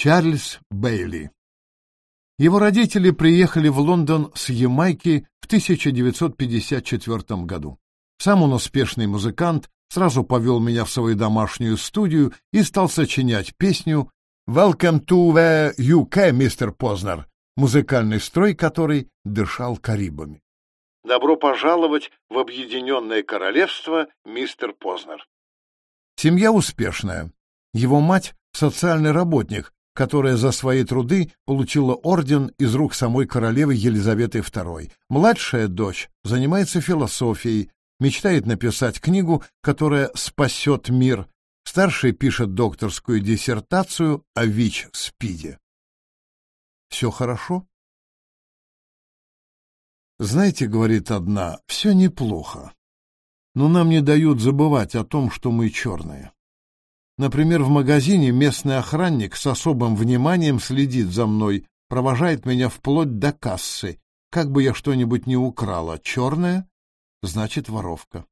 Чарльз Бейли. Его родители приехали в Лондон с Ямайки в 1954 году. Сам он успешный музыкант, сразу повел меня в свою домашнюю студию и стал сочинять песню «Welcome to the UK, мистер Познер», музыкальный строй который дышал Карибами. «Добро пожаловать в Объединенное Королевство, мистер Познер». Семья успешная. Его мать — социальный работник, которая за свои труды получила орден из рук самой королевы Елизаветы II. Младшая дочь занимается философией, мечтает написать книгу, которая спасет мир. Старший пишет докторскую диссертацию о ВИЧ-СПИДе. Все хорошо? Знаете, говорит одна, все неплохо. Но нам не дают забывать о том, что мы черные. Например, в магазине местный охранник с особым вниманием следит за мной, провожает меня вплоть до кассы. Как бы я что-нибудь не украла, черная значит воровка.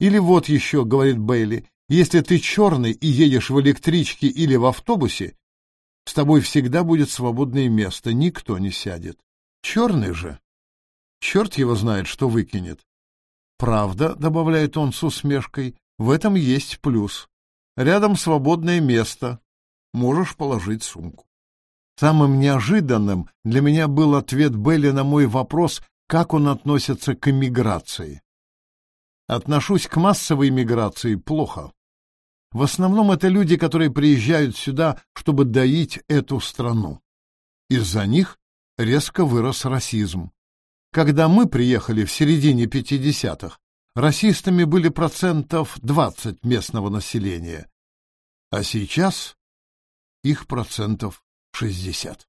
Или вот еще, говорит Бейли, если ты черный и едешь в электричке или в автобусе, с тобой всегда будет свободное место, никто не сядет. Черный же. Черт его знает, что выкинет. Правда, добавляет он с усмешкой, в этом есть плюс. Рядом свободное место. Можешь положить сумку. Самым неожиданным для меня был ответ Белли на мой вопрос, как он относится к эмиграции. Отношусь к массовой миграции плохо. В основном это люди, которые приезжают сюда, чтобы доить эту страну. Из-за них резко вырос расизм. Когда мы приехали в середине 50-х, расистами были процентов 20 местного населения, а сейчас их процентов 60.